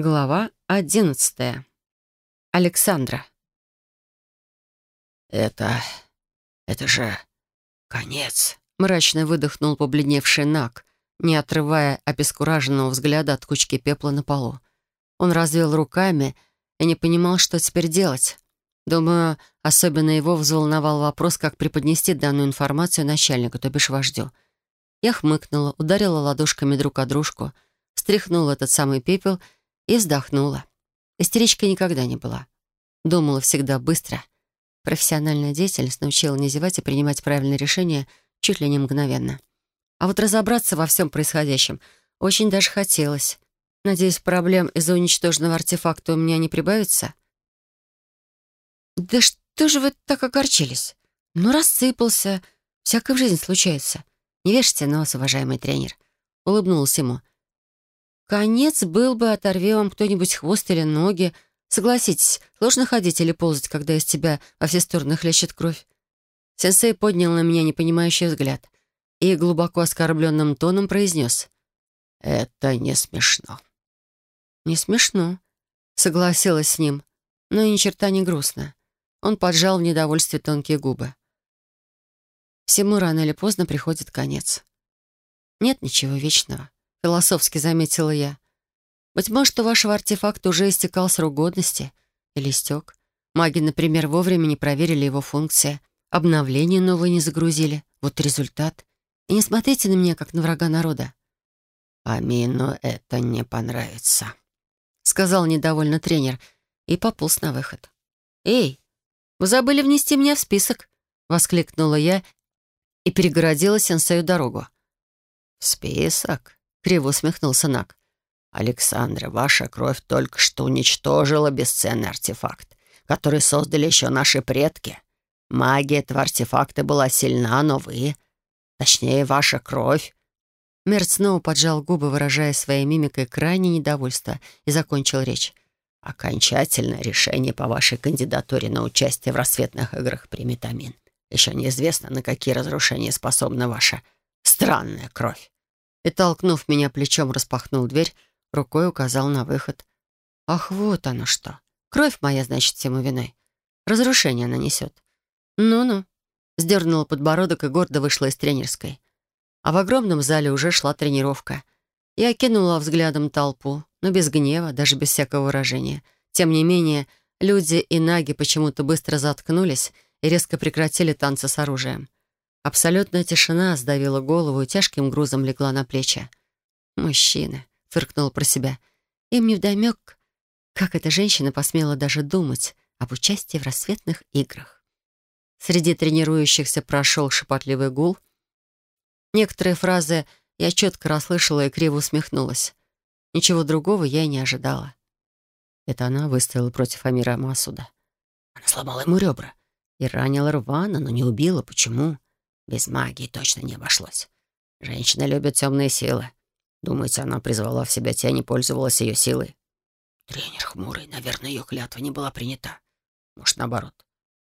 Глава одиннадцатая. Александра. «Это... это же конец», — мрачно выдохнул побледневший Нак, не отрывая обескураженного взгляда от кучки пепла на полу. Он развел руками и не понимал, что теперь делать. Думаю, особенно его взволновал вопрос, как преподнести данную информацию начальнику, то бишь вождю. Я хмыкнула, ударила ладошками друг о дружку, стряхнула этот самый пепел — и вздохнула. Истеричкой никогда не была. Думала всегда быстро. Профессиональная деятельность научила не зевать и принимать правильные решения чуть ли не мгновенно. А вот разобраться во всем происходящем очень даже хотелось. Надеюсь, проблем из-за уничтоженного артефакта у меня не прибавится? «Да что же вы так огорчились? Ну, рассыпался. Всякое в жизни случается. Не вешайте нос, уважаемый тренер». Улыбнулась ему. Конец был бы, оторви вам кто-нибудь хвост или ноги. Согласитесь, сложно ходить или ползать, когда из тебя во все стороны хлещет кровь. Сенсей поднял на меня непонимающий взгляд и глубоко оскорбленным тоном произнес. «Это не смешно». «Не смешно», — согласилась с ним, но ни черта не грустно. Он поджал в недовольстве тонкие губы. Всему рано или поздно приходит конец. Нет ничего вечного. — философски заметила я. «Быть может, у вашего артефакта уже истекал срок годности? Или истек? Маги, например, вовремя не проверили его функции, обновление новое не загрузили. Вот результат. И не смотрите на меня, как на врага народа». «Амину это не понравится», — сказал недовольно тренер и пополз на выход. «Эй, вы забыли внести меня в список?» — воскликнула я и перегородила сенсею дорогу. «В список?» — криво усмехнулся Нак. «Александра, ваша кровь только что уничтожила бесценный артефакт, который создали еще наши предки. Магия этого артефакта была сильна, но вы, точнее, ваша кровь, Мерт снова поджал губы, выражая своей мимикой крайнее недовольство, и закончил речь. «Окончательное решение по вашей кандидатуре на участие в рассветных играх примет Амин. Еще неизвестно, на какие разрушения способна ваша странная кровь и, толкнув меня плечом, распахнул дверь, рукой указал на выход. «Ах, вот оно что! Кровь моя, значит, всему виной. Разрушение она несет. Ну-ну». Сдернула подбородок и гордо вышла из тренерской. А в огромном зале уже шла тренировка. Я кинула взглядом толпу, но без гнева, даже без всякого выражения. Тем не менее, люди и наги почему-то быстро заткнулись и резко прекратили танцы с оружием. Абсолютная тишина сдавила голову и тяжким грузом легла на плечи. «Мужчины», — фыркнул про себя. «Им невдомёк, как эта женщина посмела даже думать об участии в рассветных играх». Среди тренирующихся прошел шепотливый гул. Некоторые фразы я четко расслышала и криво усмехнулась. Ничего другого я и не ожидала. Это она выставила против Амира Масуда. Она сломала ему ребра и ранила Рвана, но не убила. Почему? Без магии точно не обошлось. Женщина любит темные силы. Думаете, она призвала в себя тень и пользовалась ее силой? Тренер хмурый, наверное, ее клятва не была принята. Может, наоборот.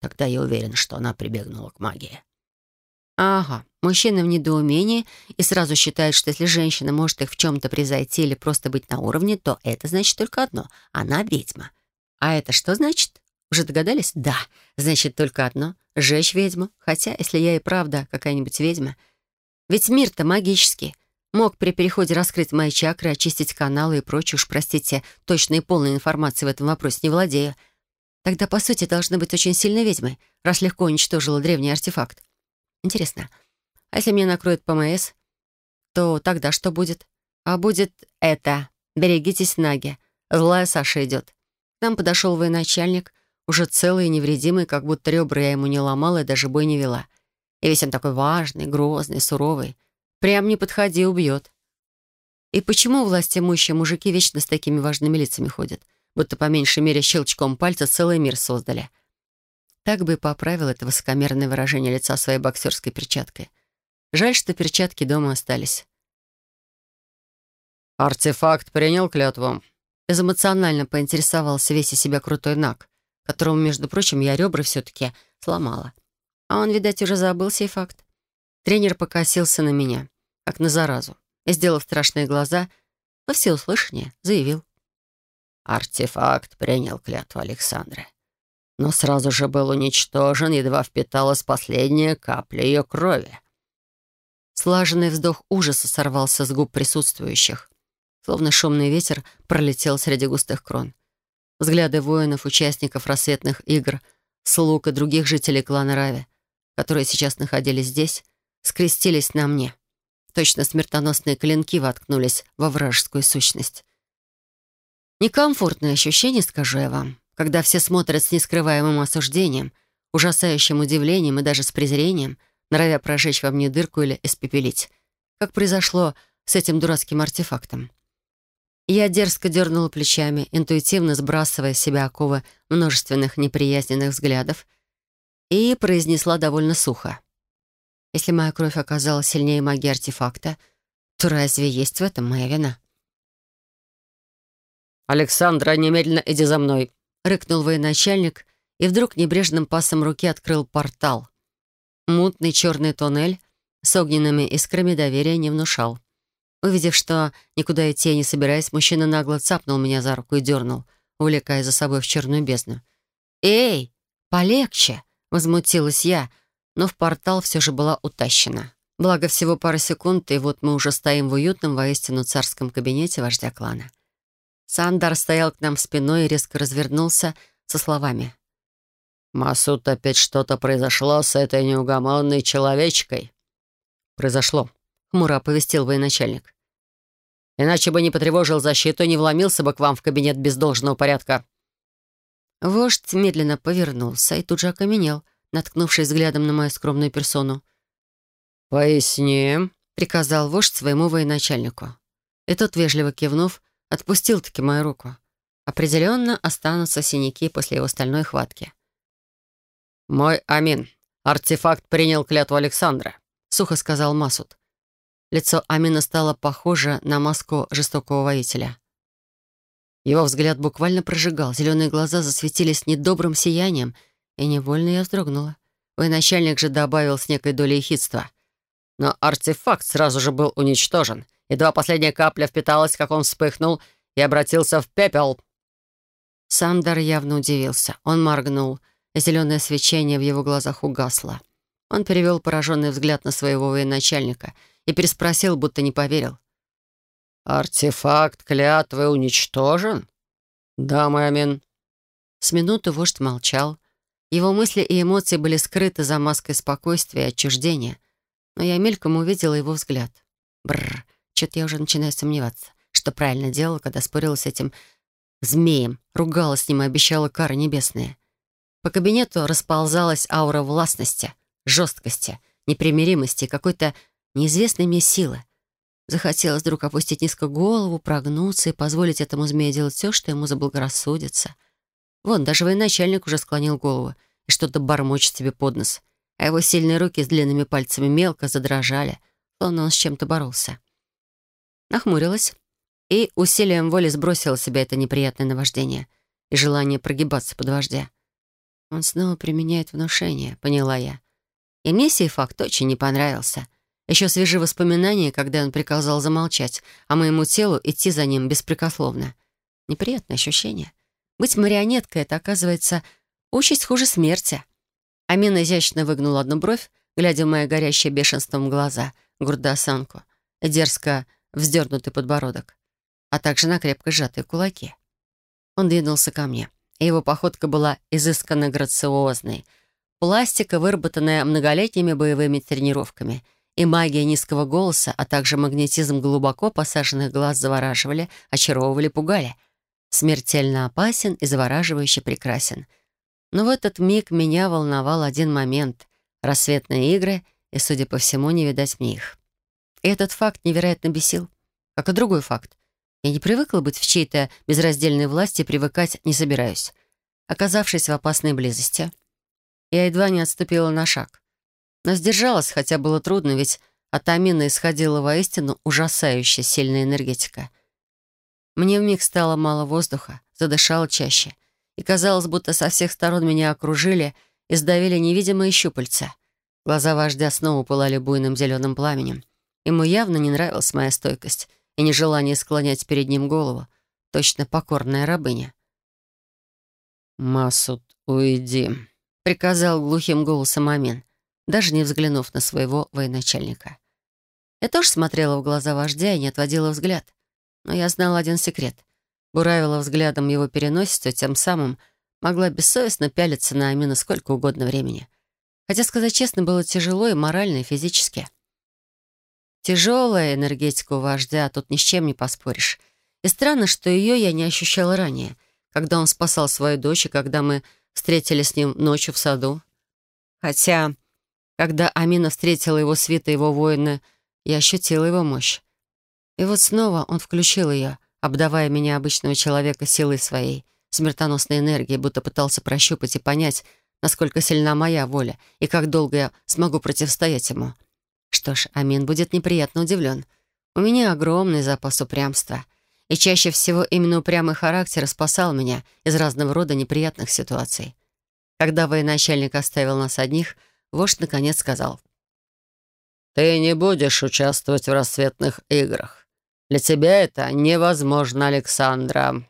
Тогда я уверен, что она прибегнула к магии. Ага, мужчина в недоумении и сразу считает, что если женщина может их в чем-то превзойти или просто быть на уровне, то это значит только одно — она ведьма. А это что значит? Уже догадались? Да, значит только одно — Жечь ведьму? Хотя, если я и правда какая-нибудь ведьма... Ведь мир-то магический. Мог при переходе раскрыть мои чакры, очистить каналы и прочее, уж, простите, точной и полной информации в этом вопросе не владею. Тогда, по сути, должна быть очень сильной ведьмой, раз легко уничтожила древний артефакт. Интересно, а если меня накроет ПМС, то тогда что будет? А будет это. Берегитесь, Наги. Злая Саша идет. К нам подошел военачальник, уже целый и невредимый, как будто ребра я ему не ломала и даже бой не вела. И весь он такой важный, грозный, суровый. Прям не подходи, убьет. И почему власть имущие мужики вечно с такими важными лицами ходят? Будто по меньшей мере щелчком пальца целый мир создали. Так бы и поправил это высокомерное выражение лица своей боксерской перчаткой. Жаль, что перчатки дома остались. «Артефакт принял клятву?» Безэмоционально поинтересовался весь из себя крутой Нак которому, между прочим, я ребра все-таки сломала. А он, видать, уже забыл сей факт. Тренер покосился на меня, как на заразу, и, сделав страшные глаза, во всеуслышание заявил. Артефакт принял клятву Александры. Но сразу же был уничтожен, едва впиталась последняя капля ее крови. Слаженный вздох ужаса сорвался с губ присутствующих. Словно шумный ветер пролетел среди густых крон. Взгляды воинов, участников рассветных игр, слуг и других жителей клана Рави, которые сейчас находились здесь, скрестились на мне. Точно смертоносные клинки воткнулись во вражескую сущность. Некомфортное ощущение, скажу я вам, когда все смотрят с нескрываемым осуждением, ужасающим удивлением и даже с презрением, норовя прожечь во мне дырку или испепелить, как произошло с этим дурацким артефактом. Я дерзко дернула плечами, интуитивно сбрасывая с себя оковы множественных неприязненных взглядов, и произнесла довольно сухо. Если моя кровь оказалась сильнее магии артефакта, то разве есть в этом моя вина? «Александра, немедленно иди за мной!» — рыкнул военачальник и вдруг небрежным пасом руки открыл портал. Мутный черный туннель с огненными искрами доверия не внушал. Увидев, что никуда идти я не собираюсь, мужчина нагло цапнул меня за руку и дернул, увлекая за собой в черную бездну. «Эй, полегче!» — возмутилась я, но в портал все же была утащена. Благо всего пара секунд, и вот мы уже стоим в уютном, воистину царском кабинете вождя клана. Сандар стоял к нам спиной и резко развернулся со словами. «Масут, опять что-то произошло с этой неугомонной человечкой». «Произошло», — хмуро оповестил военачальник. «Иначе бы не потревожил защиту и не вломился бы к вам в кабинет без должного порядка». Вождь медленно повернулся и тут же окаменел, наткнувшись взглядом на мою скромную персону. «Поясни», — приказал вождь своему военачальнику. И тот, вежливо кивнув, Отпустил-таки мою руку. Определенно останутся синяки после его стальной хватки. «Мой Амин, артефакт принял клятву Александра», — сухо сказал Масуд. Лицо Амина стало похоже на маску жестокого воителя. Его взгляд буквально прожигал, зеленые глаза засветились недобрым сиянием, и невольно я вздрогнула. Военачальник же добавил с некой долей хитства. «Но артефакт сразу же был уничтожен. Едва последняя капля впиталась, как он вспыхнул и обратился в пепел. Сандар явно удивился. Он моргнул, и зеленое свечение в его глазах угасло. Он перевел пораженный взгляд на своего военачальника и переспросил, будто не поверил. «Артефакт клятвы уничтожен?» «Да, мой амин». С минуты вождь молчал. Его мысли и эмоции были скрыты за маской спокойствия и отчуждения, но я мельком увидела его взгляд. Бррр. Чё-то я уже начинаю сомневаться, что правильно делала, когда спорила с этим змеем, ругалась с ним и обещала кары небесные. По кабинету расползалась аура властности, жесткости, непримиримости какой-то неизвестной мне силы. Захотелось вдруг опустить низко голову, прогнуться и позволить этому змею делать все, что ему заблагорассудится. Вон, даже военачальник уже склонил голову и что-то бормочет себе под нос, а его сильные руки с длинными пальцами мелко задрожали, словно он с чем-то боролся нахмурилась и усилием воли сбросила с себя это неприятное наваждение и желание прогибаться под вождя. Он снова применяет внушение, поняла я. И мне сей факт очень не понравился. Еще свежие воспоминания, когда он приказал замолчать, а моему телу идти за ним беспрекословно. Неприятное ощущение. Быть марионеткой — это, оказывается, участь хуже смерти. Амина изящно выгнула одну бровь, глядя в мои горящие бешенством глаза, гордо осанку, дерзко вздернутый подбородок, а также на крепко сжатые кулаки. Он двинулся ко мне, и его походка была изысканно грациозной. Пластика, выработанная многолетними боевыми тренировками, и магия низкого голоса, а также магнетизм глубоко посаженных глаз завораживали, очаровывали, пугали. Смертельно опасен и завораживающе прекрасен. Но в этот миг меня волновал один момент — рассветные игры, и, судя по всему, не видать мне их. И этот факт невероятно бесил. Как и другой факт. Я не привыкла быть в чьей-то безраздельной власти привыкать не собираюсь. Оказавшись в опасной близости, я едва не отступила на шаг. Но сдержалась, хотя было трудно, ведь от Амина исходила воистину ужасающая сильная энергетика. Мне вмиг стало мало воздуха, задышала чаще, и казалось, будто со всех сторон меня окружили и сдавили невидимые щупальца. Глаза вождя снова пылали буйным зеленым пламенем — Ему явно не нравилась моя стойкость и нежелание склонять перед ним голову, точно покорная рабыня. «Масуд, уйди», — приказал глухим голосом Амин, даже не взглянув на своего военачальника. Я тоже смотрела в глаза вождя и не отводила взгляд. Но я знала один секрет. Буравила взглядом его переносицу, тем самым могла бессовестно пялиться на Амина сколько угодно времени. Хотя, сказать честно, было тяжело и морально, и физически. Тяжелая энергетика у вождя, тут ни с чем не поспоришь. И странно, что ее я не ощущала ранее, когда он спасал свою дочь и когда мы встретились с ним ночью в саду. Хотя, когда Амина встретила его свита, его воина, я ощутила его мощь. И вот снова он включил ее, обдавая меня обычного человека силой своей, смертоносной энергией, будто пытался прощупать и понять, насколько сильна моя воля и как долго я смогу противостоять ему. Что ж, Амин будет неприятно удивлен. У меня огромный запас упрямства. И чаще всего именно упрямый характер спасал меня из разного рода неприятных ситуаций. Когда военачальник оставил нас одних, вождь наконец сказал. «Ты не будешь участвовать в рассветных играх. Для тебя это невозможно, Александра».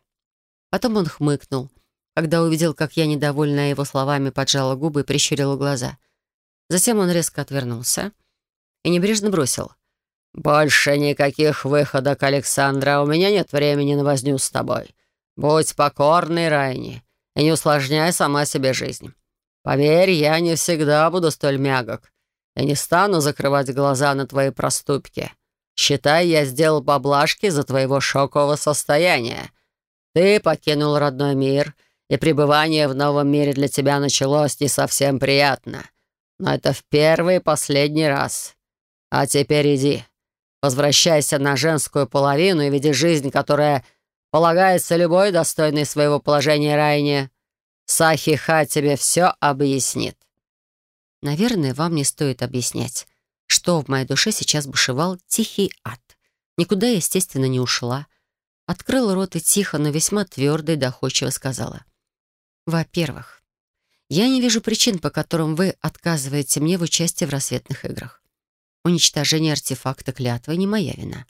Потом он хмыкнул, когда увидел, как я, недовольная его словами, поджала губы и прищурила глаза. Затем он резко отвернулся — и небрежно бросил. «Больше никаких выходок, Александра. У меня нет времени на возню с тобой. Будь покорной, Райни, и не усложняй сама себе жизнь. Поверь, я не всегда буду столь мягок. Я не стану закрывать глаза на твои проступки. Считай, я сделал поблажки за твоего шокового состояния. Ты покинул родной мир, и пребывание в новом мире для тебя началось не совсем приятно. Но это в первый и последний раз. А теперь иди. Возвращайся на женскую половину и веди жизнь, которая полагается любой достойной своего положения Райне. Сахиха тебе все объяснит. Наверное, вам не стоит объяснять, что в моей душе сейчас бушевал тихий ад. Никуда, естественно, не ушла. Открыла рот и тихо, но весьма твердо и доходчиво сказала. «Во-первых, я не вижу причин, по которым вы отказываете мне в участии в рассветных играх. Уничтожение артефакта клятвы не моя вина.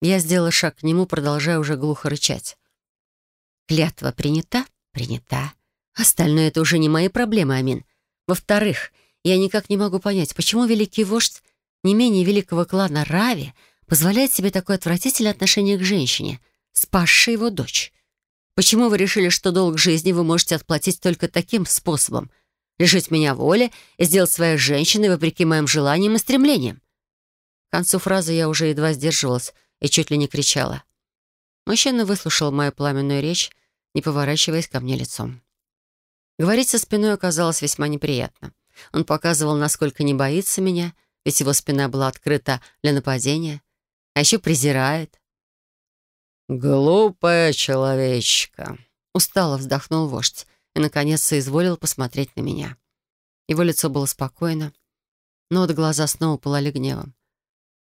Я сделала шаг к нему, продолжая уже глухо рычать. Клятва принята? Принята. Остальное — это уже не мои проблемы, Амин. Во-вторых, я никак не могу понять, почему великий вождь не менее великого клана Рави позволяет себе такое отвратительное отношение к женщине, спасшей его дочь. Почему вы решили, что долг жизни вы можете отплатить только таким способом — лишить меня воли и сделать своей женщиной вопреки моим желаниям и стремлениям. К концу фразы я уже едва сдерживалась и чуть ли не кричала. Мужчина выслушал мою пламенную речь, не поворачиваясь ко мне лицом. Говорить со спиной оказалось весьма неприятно. Он показывал, насколько не боится меня, ведь его спина была открыта для нападения, а еще презирает. «Глупая человечка», — устало вздохнул вождь и, наконец, соизволил посмотреть на меня. Его лицо было спокойно, но вот глаза снова пылали гневом.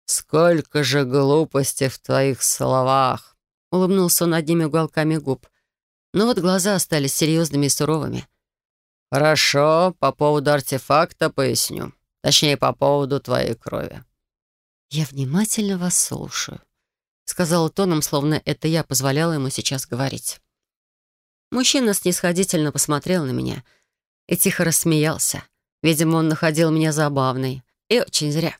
«Сколько же глупости в твоих словах!» Улыбнулся он одними уголками губ. Но вот глаза остались серьезными и суровыми. «Хорошо, по поводу артефакта поясню. Точнее, по поводу твоей крови». «Я внимательно вас слушаю», — сказала тоном, словно это я позволяла ему сейчас говорить. Мужчина снисходительно посмотрел на меня и тихо рассмеялся. Видимо, он находил меня забавной. И очень зря.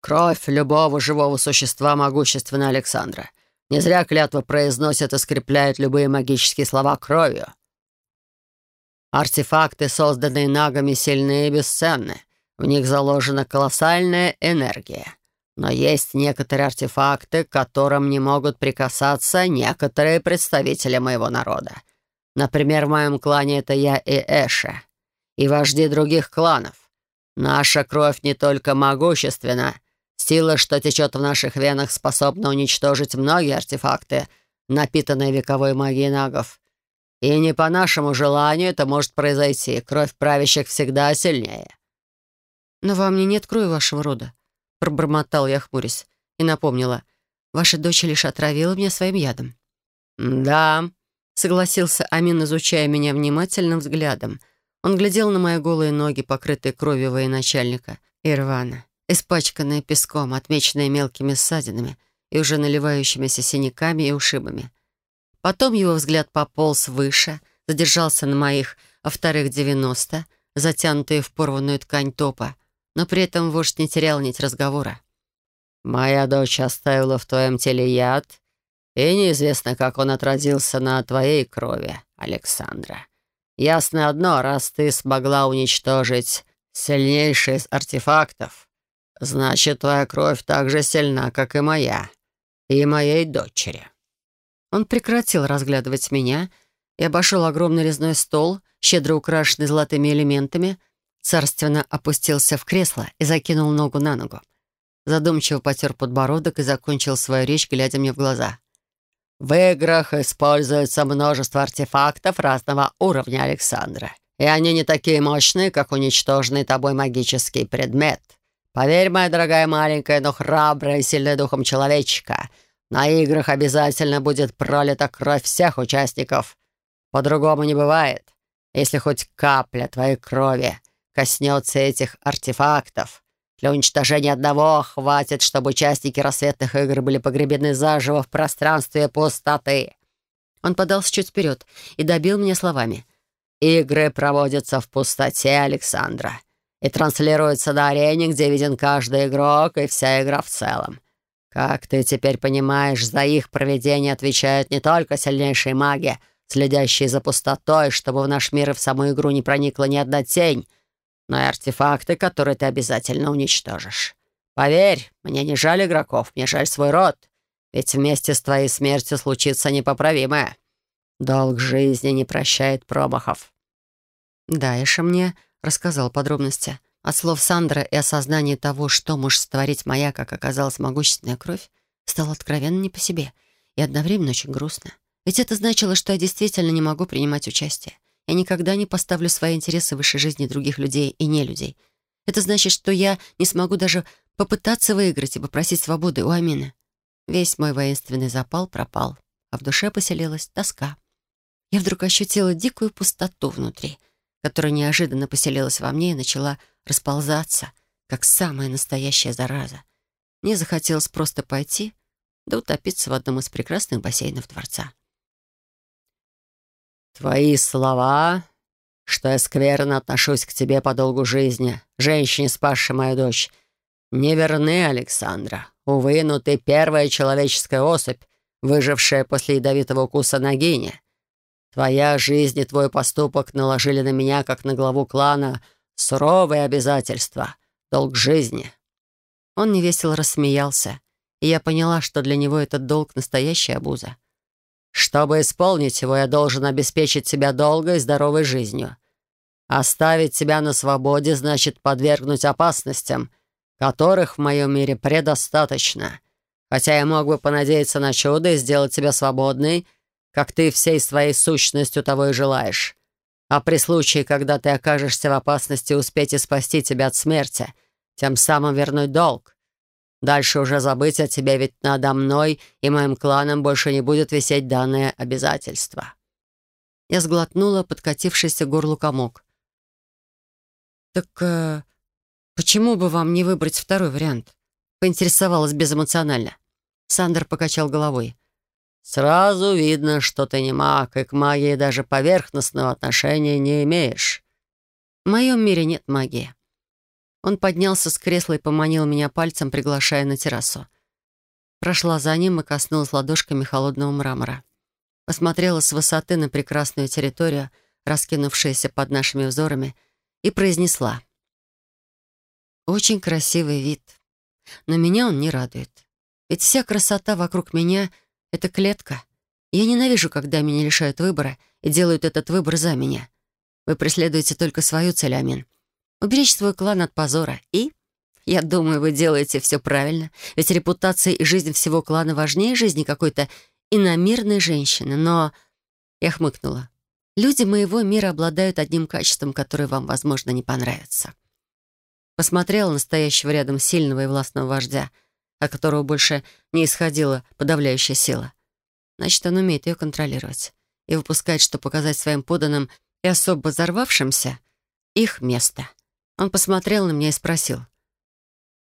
«Кровь любого живого существа могущественна, Александра. Не зря клятва произносят и скрепляют любые магические слова кровью. Артефакты, созданные нагами, сильны и бесценны. В них заложена колоссальная энергия. Но есть некоторые артефакты, к которым не могут прикасаться некоторые представители моего народа. Например, в моем клане это я и Эша, и вожди других кланов. Наша кровь не только могущественна, сила, что течет в наших венах, способна уничтожить многие артефакты, напитанные вековой магией нагов. И не по нашему желанию это может произойти. Кровь правящих всегда сильнее. «Но во мне нет крови вашего рода», Пробормотал я, хмурясь, и напомнила. «Ваша дочь лишь отравила меня своим ядом». «Да», — согласился Амин, изучая меня внимательным взглядом. Он глядел на мои голые ноги, покрытые кровью военачальника, и рвано, испачканные песком, отмеченные мелкими ссадинами, и уже наливающимися синяками и ушибами. Потом его взгляд пополз выше, задержался на моих, а вторых девяносто, затянутые в порванную ткань топа, но при этом вождь не терял нить разговора. «Моя дочь оставила в твоем теле яд, и неизвестно, как он отразился на твоей крови, Александра. Ясно одно, раз ты смогла уничтожить сильнейший из артефактов, значит, твоя кровь так же сильна, как и моя, и моей дочери». Он прекратил разглядывать меня и обошел огромный резной стол, щедро украшенный золотыми элементами, царственно опустился в кресло и закинул ногу на ногу. Задумчиво потер подбородок и закончил свою речь, глядя мне в глаза. «В играх используется множество артефактов разного уровня, Александра, и они не такие мощные, как уничтоженный тобой магический предмет. Поверь, моя дорогая маленькая, но храбрая и сильная духом человечка, на играх обязательно будет пролита кровь всех участников. По-другому не бывает. Если хоть капля твоей крови коснется этих артефактов, для уничтожения одного хватит, чтобы участники рассветных игр были погребены заживо в пространстве пустоты. Он подался чуть вперед и добил меня словами. «Игры проводятся в пустоте, Александра, и транслируются на арене, где виден каждый игрок и вся игра в целом. Как ты теперь понимаешь, за их проведение отвечают не только сильнейшие маги, следящие за пустотой, чтобы в наш мир и в саму игру не проникла ни одна тень, но и артефакты, которые ты обязательно уничтожишь. Поверь, мне не жаль игроков, мне жаль свой род, ведь вместе с твоей смертью случится непоправимое. Долг жизни не прощает промахов». Дайша мне рассказал подробности — от слов Сандра и осознания того, что может створить моя, как оказалась, могущественная кровь, стало откровенно не по себе и одновременно очень грустно. Ведь это значило, что я действительно не могу принимать участие. Я никогда не поставлю свои интересы выше жизни других людей и не людей. Это значит, что я не смогу даже попытаться выиграть и попросить свободы у Амины. Весь мой воинственный запал пропал, а в душе поселилась тоска. Я вдруг ощутила дикую пустоту внутри, которая неожиданно поселилась во мне и начала расползаться, как самая настоящая зараза. Мне захотелось просто пойти да утопиться в одном из прекрасных бассейнов дворца. «Твои слова, что я скверно отношусь к тебе по долгу жизни, женщине, спасшей мою дочь, не верны, Александра. Увы, но ты первая человеческая особь, выжившая после ядовитого укуса Нагини. Твоя жизнь и твой поступок наложили на меня, как на главу клана, Суровые обязательства, долг жизни». Он невесело рассмеялся, и я поняла, что для него этот долг — настоящая обуза. «Чтобы исполнить его, я должен обеспечить себя долгой и здоровой жизнью. Оставить себя на свободе значит подвергнуть опасностям, которых в моем мире предостаточно. Хотя я мог бы понадеяться на чудо и сделать тебя свободной, как ты всей своей сущностью того и желаешь а при случае, когда ты окажешься в опасности успеть и спасти тебя от смерти, тем самым вернуть долг. Дальше уже забыть о тебе, ведь надо мной и моим кланом больше не будет висеть данное обязательство». Я сглотнула подкатившийся горлу комок. «Так э, почему бы вам не выбрать второй вариант?» Поинтересовалась безэмоционально. Сандер покачал головой. Сразу видно, что ты не маг, и к магии даже поверхностного отношения не имеешь. В моем мире нет магии. Он поднялся с кресла и поманил меня пальцем, приглашая на террасу. Прошла за ним и коснулась ладошками холодного мрамора. Посмотрела с высоты на прекрасную территорию, раскинувшуюся под нашими взорами, и произнесла. «Очень красивый вид, но меня он не радует. Ведь вся красота вокруг меня — это клетка. Я ненавижу, когда меня лишают выбора и делают этот выбор за меня. Вы преследуете только свою цель, Амин. Уберечь свой клан от позора. И, я думаю, вы делаете все правильно. Ведь репутация и жизнь всего клана важнее жизни какой-то иномирной женщины. Но я хмыкнула. Люди моего мира обладают одним качеством, которое вам, возможно, не понравится. Посмотрела на стоящего рядом сильного и властного вождя — от которого больше не исходила подавляющая сила. Значит, он умеет ее контролировать и выпускать, что показать своим поданным и особо взорвавшимся их место. Он посмотрел на меня и спросил.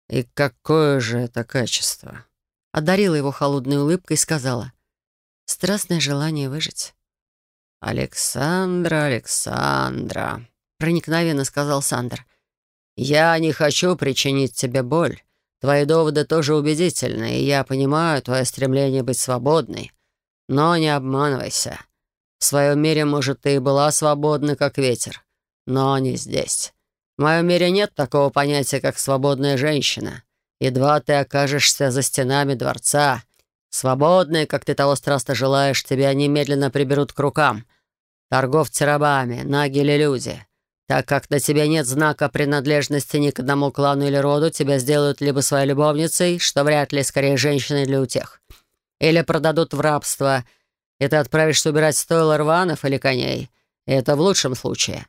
«И какое же это качество? одарила его холодной улыбкой и сказала «Страстное желание выжить». «Александра, Александра», — проникновенно сказал Сандер, «я не хочу причинить тебе боль. Твои доводы тоже убедительны, и я понимаю твое стремление быть свободной. Но не обманывайся. В своем мире, может, ты и была свободна, как ветер, но не здесь. В моем мире нет такого понятия, как свободная женщина. Едва ты окажешься за стенами дворца, свободные, как ты того страстно желаешь, тебя немедленно приберут к рукам. Торговцы рабами, наги люди. Так как на тебе нет знака принадлежности ни к одному клану или роду, тебя сделают либо своей любовницей, что вряд ли скорее женщиной для утех, или продадут в рабство, и ты отправишься убирать стойло рванов или коней. И это в лучшем случае.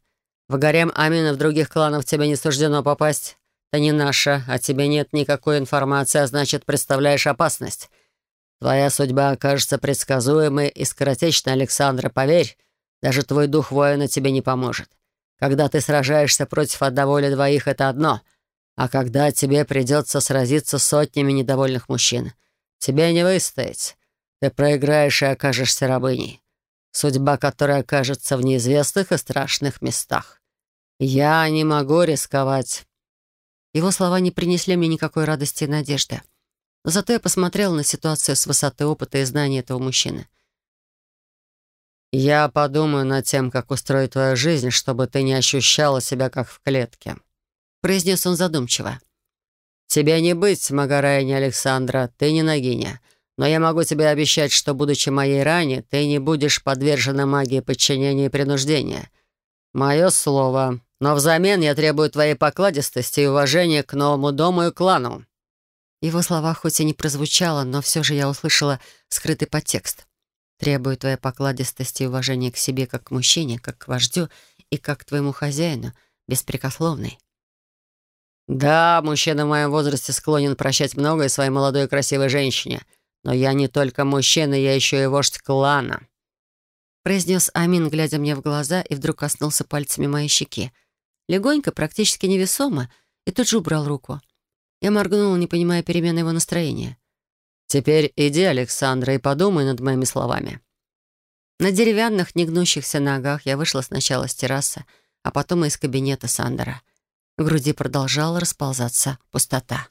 В гарем Амина в других кланов тебе не суждено попасть. Это не наша, а тебе нет никакой информации, а значит, представляешь опасность. Твоя судьба окажется предсказуемой и скоротечной, Александра, поверь. Даже твой дух воина тебе не поможет. Когда ты сражаешься против одного или двоих, это одно. А когда тебе придется сразиться с сотнями недовольных мужчин, тебе не выстоять. Ты проиграешь и окажешься рабыней. Судьба которой окажется в неизвестных и страшных местах. «Я не могу рисковать». Его слова не принесли мне никакой радости и надежды. Но зато я посмотрела на ситуацию с высоты опыта и знаний этого мужчины. «Я подумаю над тем, как устроить твою жизнь, чтобы ты не ощущала себя как в клетке», — произнес он задумчиво. «Тебе не быть, Магарайни Александра, ты не Нагиня. Но я могу тебе обещать, что, будучи моей ране, ты не будешь подвержена магии подчинения и принуждения. Мое слово. Но взамен я требую твоей покладистости и уважения к новому дому и клану». Его слова хоть и не прозвучало, но все же я услышала скрытый подтекст. «Требую твоей покладистости и уважения к себе как к мужчине, как к вождю и как к твоему хозяину, беспрекословный». «Да, мужчина в моем возрасте склонен прощать многое своей молодой и красивой женщине, но я не только мужчина, я еще и вождь клана», произнес Амин, глядя мне в глаза, и вдруг коснулся пальцами моей щеки легонько, практически невесомо, и тут же убрал руку. Я моргнула, не понимая перемены его настроения. «Теперь иди, Александра, и подумай над моими словами». На деревянных, негнущихся ногах я вышла сначала с террасы, а потом из кабинета Сандера. В груди продолжала расползаться пустота.